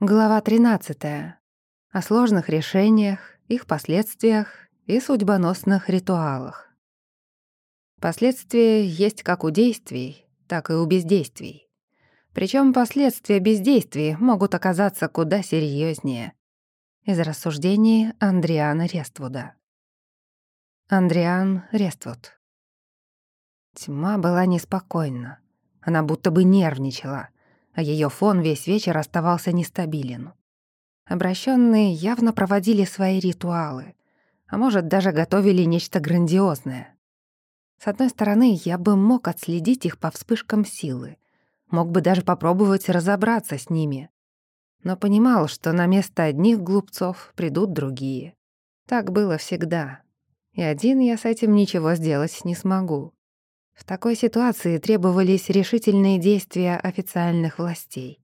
Глава 13. О сложных решениях, их последствиях и судьбоносных ритуалах. Последствия есть как у действий, так и у бездействий. Причем последствия бездействий могут оказаться куда серьезнее. Из рассуждений Андриана Рествуда. Андриан Рествуд. Тьма была неспокойна. Она будто бы нервничала, а ее фон весь вечер оставался нестабилен. Обращенные явно проводили свои ритуалы, а может, даже готовили нечто грандиозное. С одной стороны, я бы мог отследить их по вспышкам силы, мог бы даже попробовать разобраться с ними, но понимал, что на место одних глупцов придут другие. Так было всегда, и один я с этим ничего сделать не смогу. В такой ситуации требовались решительные действия официальных властей.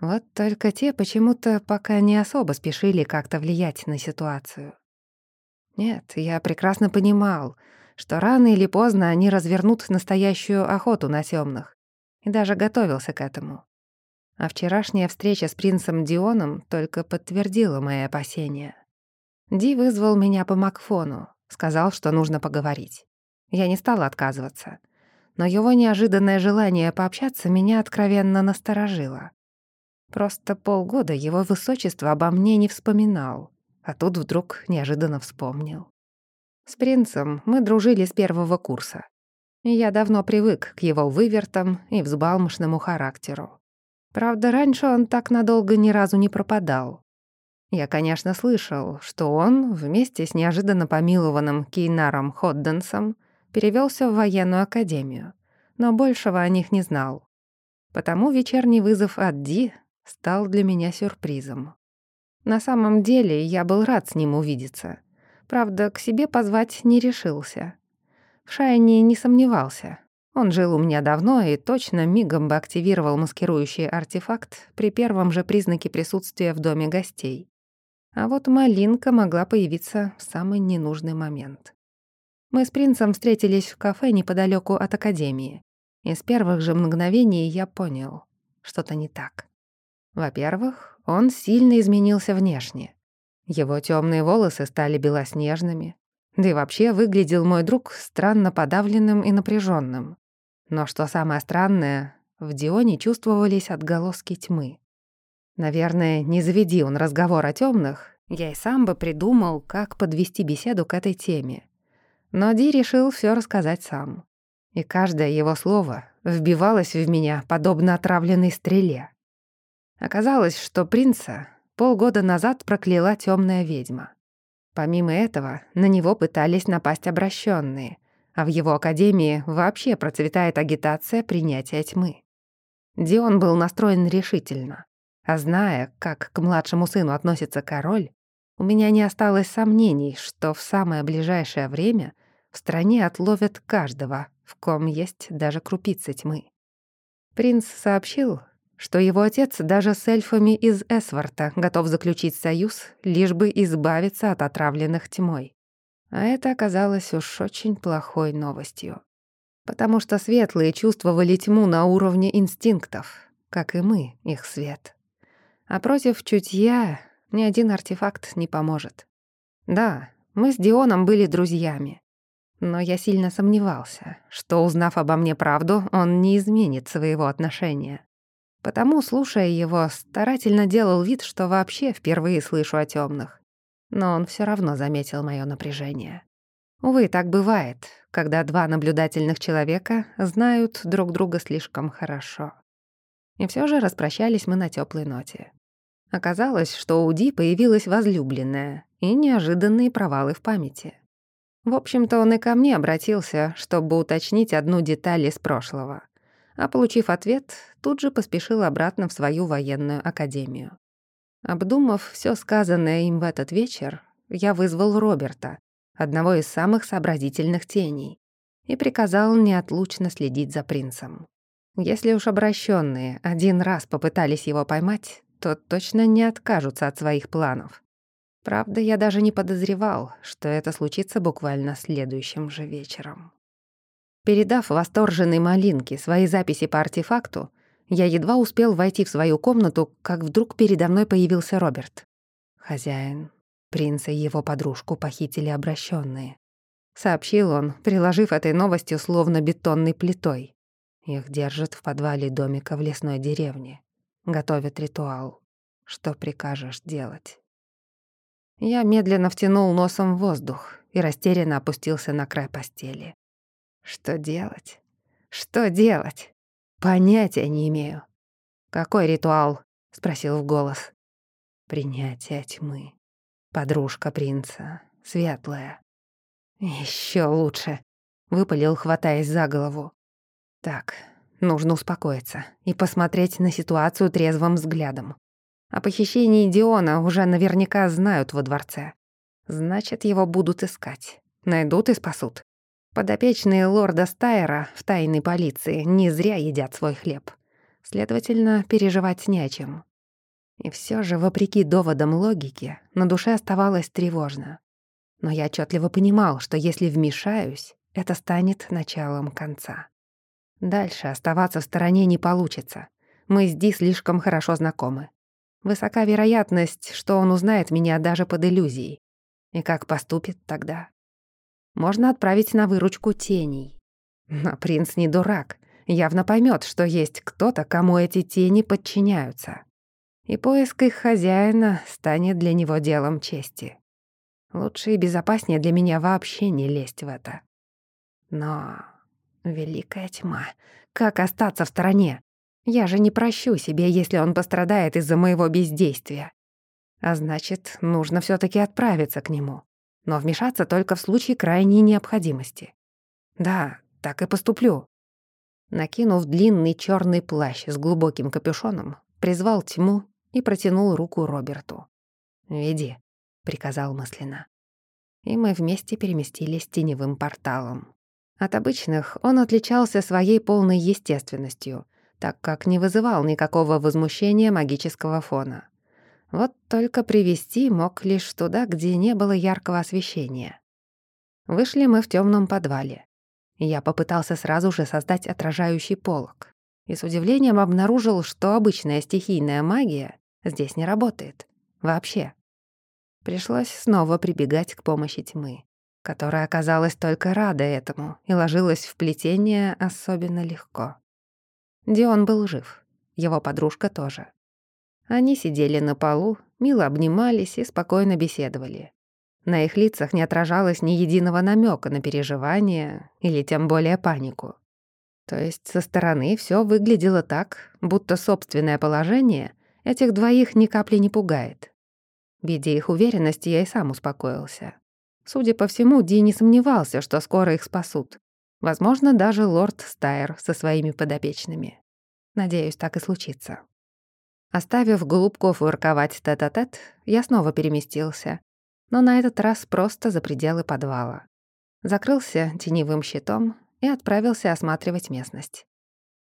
Вот только те почему-то пока не особо спешили как-то влиять на ситуацию. Нет, я прекрасно понимал, что рано или поздно они развернут настоящую охоту на тёмных, и даже готовился к этому. А вчерашняя встреча с принцем Дионом только подтвердила мои опасения. Ди вызвал меня по Макфону, сказал, что нужно поговорить. Я не стала отказываться. Но его неожиданное желание пообщаться меня откровенно насторожило. Просто полгода его высочество обо мне не вспоминал, а тут вдруг неожиданно вспомнил. С принцем мы дружили с первого курса. И я давно привык к его вывертам и взбалмошному характеру. Правда, раньше он так надолго ни разу не пропадал. Я, конечно, слышал, что он вместе с неожиданно помилованным Кейнаром Ходденсом перевелся в военную академию, но большего о них не знал. Потому вечерний вызов от Ди стал для меня сюрпризом. На самом деле я был рад с ним увидеться. Правда, к себе позвать не решился. В Шайне не сомневался. Он жил у меня давно и точно мигом бы активировал маскирующий артефакт при первом же признаке присутствия в доме гостей. А вот малинка могла появиться в самый ненужный момент. Мы с принцем встретились в кафе неподалеку от академии. И с первых же мгновений я понял, что-то не так. Во-первых, он сильно изменился внешне. Его темные волосы стали белоснежными, да и вообще выглядел мой друг странно подавленным и напряженным. Но что самое странное, в Дионе чувствовались отголоски тьмы. Наверное, не заведи он разговор о темных, я и сам бы придумал, как подвести беседу к этой теме. Но Ди решил все рассказать сам. И каждое его слово вбивалось в меня, подобно отравленной стреле. Оказалось, что принца полгода назад прокляла темная ведьма. Помимо этого, на него пытались напасть обращенные, а в его академии вообще процветает агитация принятия тьмы. Дион был настроен решительно, а зная, как к младшему сыну относится король, у меня не осталось сомнений, что в самое ближайшее время в стране отловят каждого, в ком есть даже крупица тьмы. Принц сообщил, что его отец даже с эльфами из Эсварта готов заключить союз, лишь бы избавиться от отравленных тьмой. А это оказалось уж очень плохой новостью. Потому что светлые чувствовали тьму на уровне инстинктов, как и мы, их свет. А против чутья ни один артефакт не поможет. Да, мы с Дионом были друзьями, но я сильно сомневался, что, узнав обо мне правду, он не изменит своего отношения. Потому, слушая его, старательно делал вид, что вообще впервые слышу о темных. Но он все равно заметил мое напряжение. Увы, так бывает, когда два наблюдательных человека знают друг друга слишком хорошо. И все же распрощались мы на теплой ноте. Оказалось, что у Ди появилась возлюбленная и неожиданные провалы в памяти. В общем-то, он и ко мне обратился, чтобы уточнить одну деталь из прошлого. А получив ответ, тут же поспешил обратно в свою военную академию. Обдумав все сказанное им в этот вечер, я вызвал Роберта, одного из самых сообразительных теней, и приказал неотлучно следить за принцем. Если уж обращенные один раз попытались его поймать, то точно не откажутся от своих планов. Правда, я даже не подозревал, что это случится буквально следующим же вечером. Передав восторженной Малинке свои записи по артефакту, Я едва успел войти в свою комнату, как вдруг передо мной появился Роберт. Хозяин, принца и его подружку похитили обращенные. Сообщил он, приложив этой новостью словно бетонной плитой. Их держат в подвале домика в лесной деревне. Готовят ритуал. Что прикажешь делать? Я медленно втянул носом в воздух и растерянно опустился на край постели. Что делать? Что делать? Понятия не имею. «Какой ритуал?» — спросил в голос. «Принятие тьмы. Подружка принца. Светлая. Еще лучше», — выпалил, хватаясь за голову. «Так, нужно успокоиться и посмотреть на ситуацию трезвым взглядом. О похищении Диона уже наверняка знают во дворце. Значит, его будут искать. Найдут и спасут. Подопечные лорда Стайера в тайной полиции не зря едят свой хлеб. Следовательно, переживать не о чем. И все же, вопреки доводам логики, на душе оставалось тревожно. Но я отчетливо понимал, что если вмешаюсь, это станет началом конца. Дальше оставаться в стороне не получится. Мы с Ди слишком хорошо знакомы. Высока вероятность, что он узнает меня даже под иллюзией. И как поступит тогда? Можно отправить на выручку теней. Но принц не дурак, явно поймет, что есть кто-то, кому эти тени подчиняются. И поиск их хозяина станет для него делом чести. Лучше и безопаснее для меня вообще не лезть в это. Но великая тьма, как остаться в стороне? Я же не прощу себе, если он пострадает из-за моего бездействия. А значит, нужно все таки отправиться к нему. Но вмешаться только в случае крайней необходимости. Да, так и поступлю. Накинув длинный черный плащ с глубоким капюшоном, призвал тьму и протянул руку Роберту. «Веди», — приказал мысленно. И мы вместе переместились теневым порталом. От обычных он отличался своей полной естественностью, так как не вызывал никакого возмущения магического фона. Вот только привести мог лишь туда, где не было яркого освещения. Вышли мы в темном подвале. Я попытался сразу же создать отражающий полог и с удивлением обнаружил, что обычная стихийная магия здесь не работает. Вообще. Пришлось снова прибегать к помощи тьмы, которая оказалась только рада этому и ложилась в плетение особенно легко. Дион был жив, его подружка тоже. Они сидели на полу, мило обнимались и спокойно беседовали. На их лицах не отражалось ни единого намека на переживания или тем более панику. То есть со стороны все выглядело так, будто собственное положение этих двоих ни капли не пугает. Видя их уверенности, я и сам успокоился. Судя по всему, Ди не сомневался, что скоро их спасут. Возможно, даже лорд Стайр со своими подопечными. Надеюсь, так и случится. Оставив голубков ворковать тет-а-тет, я снова переместился, но на этот раз просто за пределы подвала. Закрылся теневым щитом и отправился осматривать местность.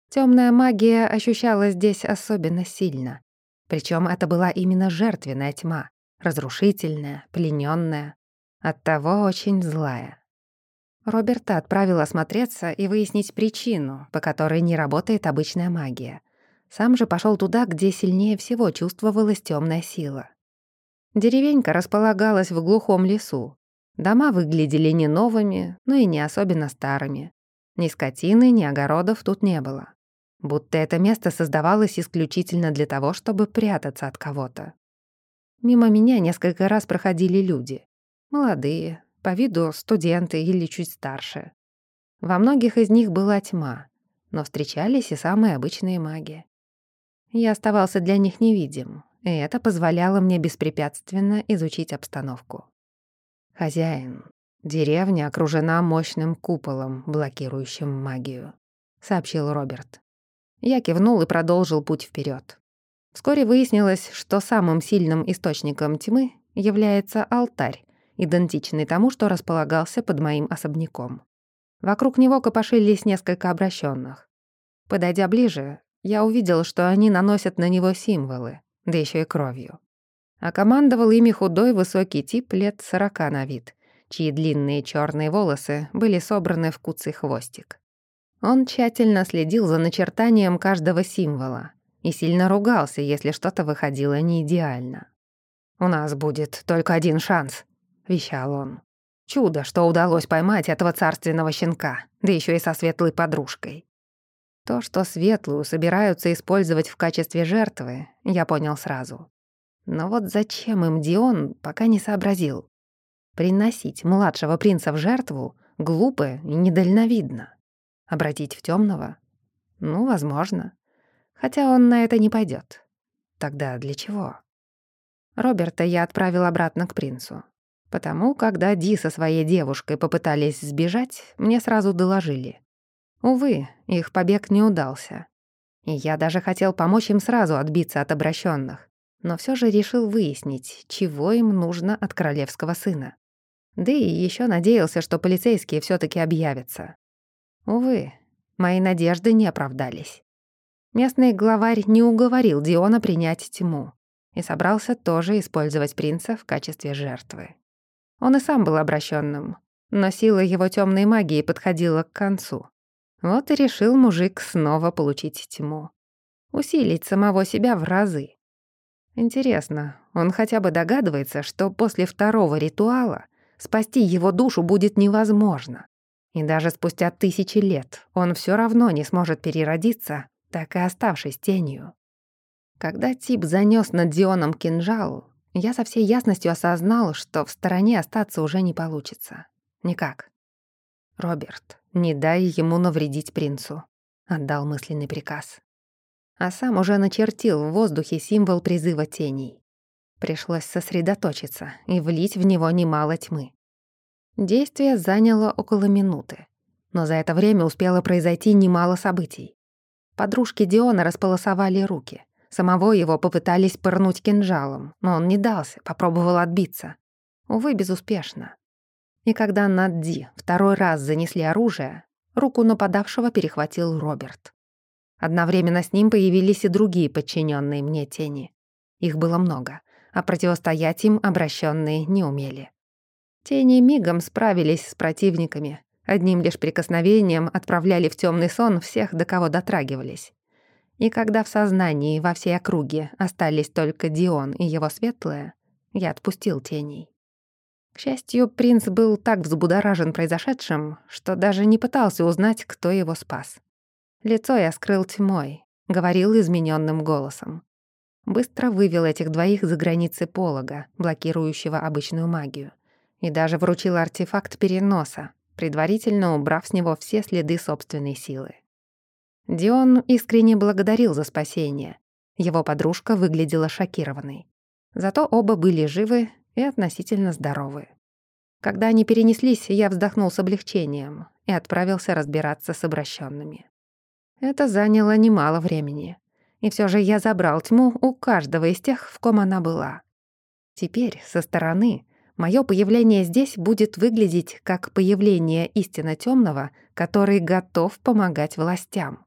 Темная магия ощущалась здесь особенно сильно. Причем это была именно жертвенная тьма, разрушительная, плененная, оттого очень злая. Роберта отправил осмотреться и выяснить причину, по которой не работает обычная магия. Сам же пошел туда, где сильнее всего чувствовалась темная сила. Деревенька располагалась в глухом лесу. Дома выглядели не новыми, но и не особенно старыми. Ни скотины, ни огородов тут не было. Будто это место создавалось исключительно для того, чтобы прятаться от кого-то. Мимо меня несколько раз проходили люди. Молодые, по виду студенты или чуть старше. Во многих из них была тьма, но встречались и самые обычные маги. Я оставался для них невидим, и это позволяло мне беспрепятственно изучить обстановку. «Хозяин, деревня окружена мощным куполом, блокирующим магию», — сообщил Роберт. Я кивнул и продолжил путь вперед. Вскоре выяснилось, что самым сильным источником тьмы является алтарь, идентичный тому, что располагался под моим особняком. Вокруг него копошились несколько обращенных. Подойдя ближе, я увидел, что они наносят на него символы, да еще и кровью. А командовал ими худой высокий тип лет сорока на вид, чьи длинные черные волосы были собраны в куцый хвостик. Он тщательно следил за начертанием каждого символа и сильно ругался, если что-то выходило не идеально. «У нас будет только один шанс», — вещал он. «Чудо, что удалось поймать этого царственного щенка, да еще и со светлой подружкой». То, что светлую собираются использовать в качестве жертвы, я понял сразу. Но вот зачем им Дион, пока не сообразил. Приносить младшего принца в жертву глупо и недальновидно. Обратить в темного? Ну, возможно. Хотя он на это не пойдет. Тогда для чего? Роберта я отправил обратно к принцу. Потому, когда Ди со своей девушкой попытались сбежать, мне сразу доложили. Увы, их побег не удался. И я даже хотел помочь им сразу отбиться от обращенных, но все же решил выяснить, чего им нужно от королевского сына. Да и еще надеялся, что полицейские все таки объявятся. Увы, мои надежды не оправдались. Местный главарь не уговорил Диона принять тьму и собрался тоже использовать принца в качестве жертвы. Он и сам был обращенным, но сила его темной магии подходила к концу. Вот и решил мужик снова получить тьму. Усилить самого себя в разы. Интересно, он хотя бы догадывается, что после второго ритуала спасти его душу будет невозможно. И даже спустя тысячи лет он все равно не сможет переродиться, так и оставшись тенью. Когда тип занес над Дионом кинжал, я со всей ясностью осознал, что в стороне остаться уже не получится. Никак. «Роберт, не дай ему навредить принцу», — отдал мысленный приказ. А сам уже начертил в воздухе символ призыва теней. Пришлось сосредоточиться и влить в него немало тьмы. Действие заняло около минуты, но за это время успело произойти немало событий. Подружки Диона располосовали руки. Самого его попытались пырнуть кинжалом, но он не дался, попробовал отбиться. Увы, безуспешно. И когда над Ди второй раз занесли оружие, руку нападавшего перехватил Роберт. Одновременно с ним появились и другие подчиненные мне тени. Их было много, а противостоять им обращенные не умели. Тени мигом справились с противниками, одним лишь прикосновением отправляли в темный сон всех, до кого дотрагивались. И когда в сознании во всей округе остались только Дион и его светлое, я отпустил теней. К счастью, принц был так взбудоражен произошедшим, что даже не пытался узнать, кто его спас. Лицо я скрыл тьмой, говорил измененным голосом. Быстро вывел этих двоих за границы полога, блокирующего обычную магию, и даже вручил артефакт переноса, предварительно убрав с него все следы собственной силы. Дион искренне благодарил за спасение. Его подружка выглядела шокированной. Зато оба были живы и относительно здоровы. Когда они перенеслись, я вздохнул с облегчением и отправился разбираться с обращенными. Это заняло немало времени. И все же я забрал тьму у каждого из тех, в ком она была. Теперь, со стороны, мое появление здесь будет выглядеть как появление истинно темного, который готов помогать властям.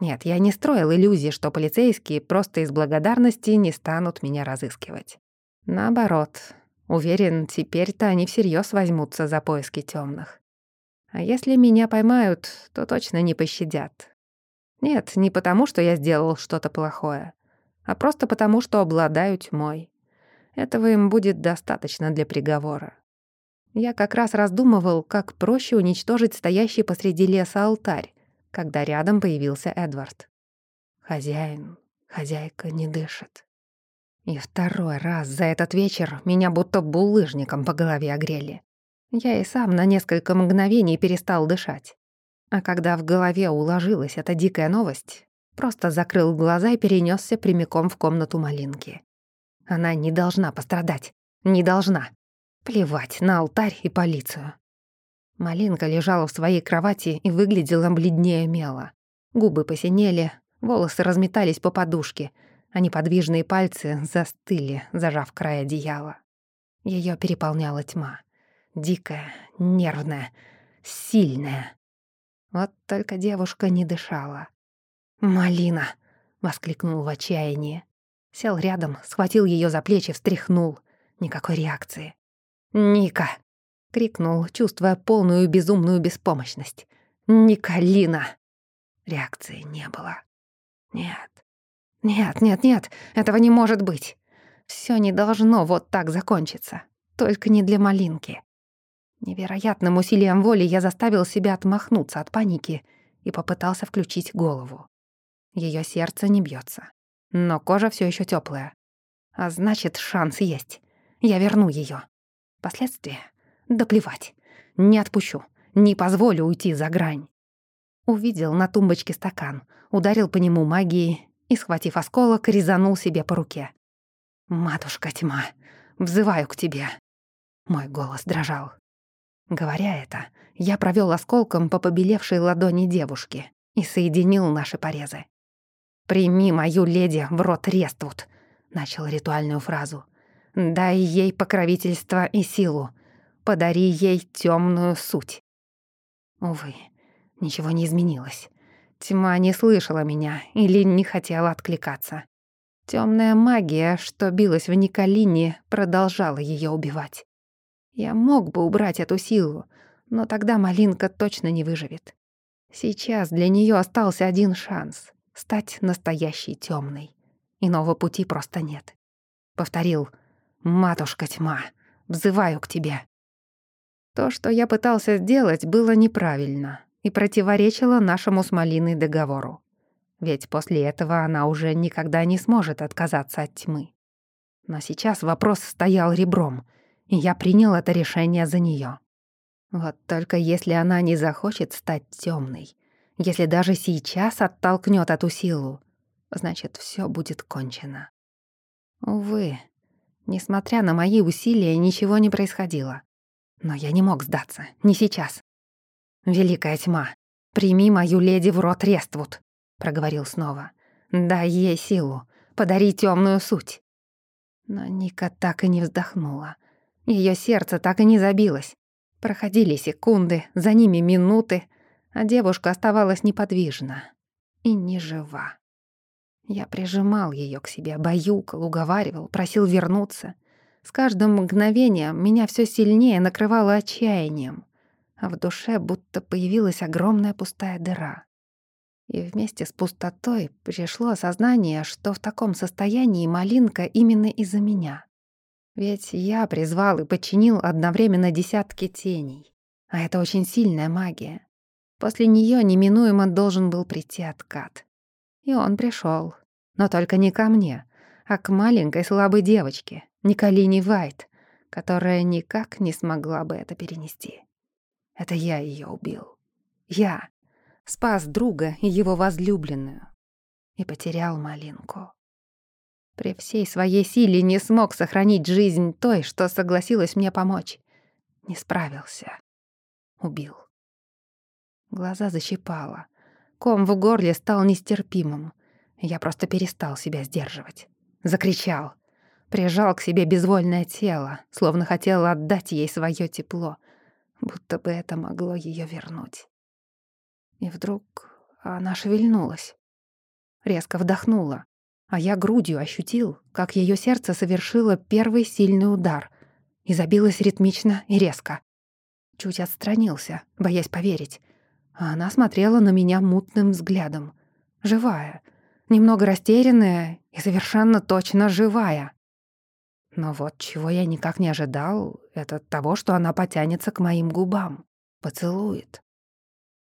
Нет, я не строил иллюзии, что полицейские просто из благодарности не станут меня разыскивать. Наоборот, уверен, теперь-то они всерьез возьмутся за поиски темных. А если меня поймают, то точно не пощадят. Нет, не потому, что я сделал что-то плохое, а просто потому, что обладаю тьмой. Этого им будет достаточно для приговора. Я как раз раздумывал, как проще уничтожить стоящий посреди леса алтарь, когда рядом появился Эдвард. Хозяин, хозяйка не дышит. И второй раз за этот вечер меня будто булыжником по голове огрели. Я и сам на несколько мгновений перестал дышать. А когда в голове уложилась эта дикая новость, просто закрыл глаза и перенесся прямиком в комнату Малинки. Она не должна пострадать. Не должна. Плевать на алтарь и полицию. Малинка лежала в своей кровати и выглядела бледнее мела. Губы посинели, волосы разметались по подушке, а неподвижные пальцы застыли, зажав край одеяла. Ее переполняла тьма. Дикая, нервная, сильная. Вот только девушка не дышала. «Малина!» — воскликнул в отчаянии. Сел рядом, схватил ее за плечи, встряхнул. Никакой реакции. «Ника!» Крикнул, чувствуя полную безумную беспомощность. Николина!» Реакции не было. «Нет, нет, нет, нет, этого не может быть. Всё не должно вот так закончиться. Только не для малинки». Невероятным усилием воли я заставил себя отмахнуться от паники и попытался включить голову. Её сердце не бьётся, но кожа всё ещё тёплая. А значит, шанс есть. Я верну её. Последствия? Да плевать. Не отпущу. Не позволю уйти за грань. Увидел на тумбочке стакан, ударил по нему магией и, схватив осколок, резанул себе по руке. «Матушка тьма, взываю к тебе!» Мой голос дрожал. Говоря это, я провёл осколком по побелевшей ладони девушки и соединил наши порезы. «Прими мою леди в рот Рествуд», — начал ритуальную фразу. «Дай ей покровительство и силу. Подари ей тёмную суть». Увы, ничего не изменилось. Тьма не слышала меня или не хотела откликаться. Тёмная магия, что билась в Николине, продолжала её убивать. Я мог бы убрать эту силу, но тогда Малинка точно не выживет. Сейчас для неё остался один шанс — стать настоящей тёмной. Иного пути просто нет. Повторил «Матушка тьма, взываю к тебе». То, что я пытался сделать, было неправильно и противоречило нашему с Малиной договору. Ведь после этого она уже никогда не сможет отказаться от тьмы. Но сейчас вопрос стоял ребром, и я принял это решение за неё. Вот только если она не захочет стать тёмной, если даже сейчас оттолкнёт эту силу, значит, всё будет кончено. Увы, несмотря на мои усилия, ничего не происходило. Но я не мог сдаться, не сейчас. «Великая тьма, прими мою леди в рот Рествуд», — проговорил снова. «Дай ей силу, подари тёмную суть». Но Ника так и не вздохнула. Её сердце так и не забилось. Проходили секунды, за ними минуты, а девушка оставалась неподвижна и не жива. Я прижимал её к себе, баюкал, уговаривал, просил вернуться. С каждым мгновением меня всё сильнее накрывало отчаянием, а в душе будто появилась огромная пустая дыра. И вместе с пустотой пришло осознание, что в таком состоянии малинка именно из-за меня. Ведь я призвал и подчинил одновременно десятки теней. А это очень сильная магия. После неё неминуемо должен был прийти откат. И он пришёл. Но только не ко мне, а к маленькой слабой девочке, Николине Вайт, которая никак не смогла бы это перенести. Это я её убил. Я спас друга и его возлюбленную. И потерял малинку. При всей своей силе не смог сохранить жизнь той, что согласилась мне помочь. Не справился. Убил. Глаза защипало. Ком в горле стал нестерпимым. Я просто перестал себя сдерживать. Закричал. Прижал к себе безвольное тело, словно хотел отдать ей свое тепло, будто бы это могло ее вернуть. И вдруг она шевельнулась. Резко вдохнула, а я грудью ощутил, как ее сердце совершило первый сильный удар и забилось ритмично и резко. Чуть отстранился, боясь поверить, а она смотрела на меня мутным взглядом. Живая, немного растерянная и совершенно точно живая. Но вот чего я никак не ожидал, это того, что она потянется к моим губам, поцелует.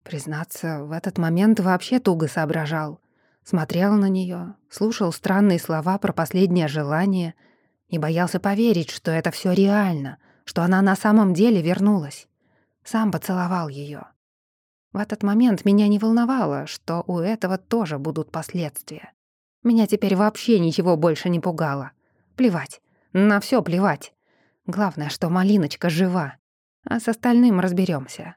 Признаться, в этот момент вообще туго соображал. Смотрел на нее, слушал странные слова про последнее желание и боялся поверить, что это все реально, что она на самом деле вернулась. Сам поцеловал ее. В этот момент меня не волновало, что у этого тоже будут последствия. Меня теперь вообще ничего больше не пугало. Плевать. На все плевать. Главное, что Малиночка жива. А с остальным разберемся.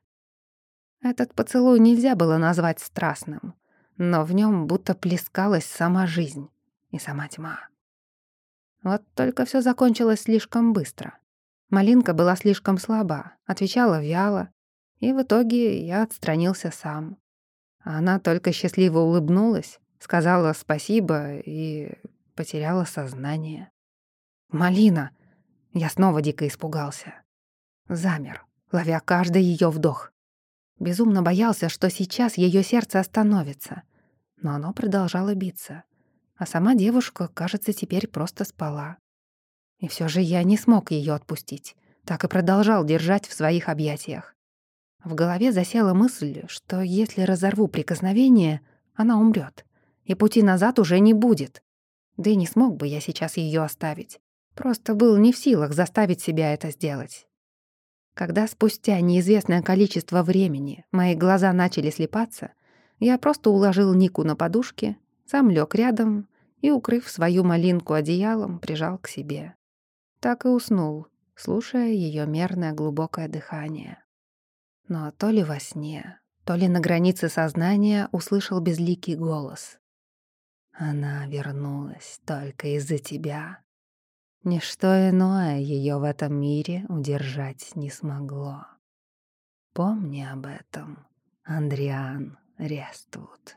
Этот поцелуй нельзя было назвать страстным, но в нем будто плескалась сама жизнь и сама тьма. Вот только все закончилось слишком быстро. Малинка была слишком слаба, отвечала вяло, и в итоге я отстранился сам. Она только счастливо улыбнулась, сказала спасибо и потеряла сознание. «Малина!» Я снова дико испугался. Замер, ловя каждый ее вдох. Безумно боялся, что сейчас ее сердце остановится. Но оно продолжало биться. А сама девушка, кажется, теперь просто спала. И все же я не смог ее отпустить. Так и продолжал держать в своих объятиях. В голове засела мысль, что если разорву прикосновение, она умрет, и пути назад уже не будет. Да и не смог бы я сейчас ее оставить. Просто был не в силах заставить себя это сделать. Когда спустя неизвестное количество времени мои глаза начали слепаться, я просто уложил Нику на подушке, сам лег рядом и, укрыв свою малинку одеялом, прижал к себе. Так и уснул, слушая ее мерное глубокое дыхание. Но то ли во сне, то ли на границе сознания услышал безликий голос. «Она вернулась только из-за тебя. Ничто иное ее в этом мире удержать не смогло. Помни об этом, Андриан Рествуд.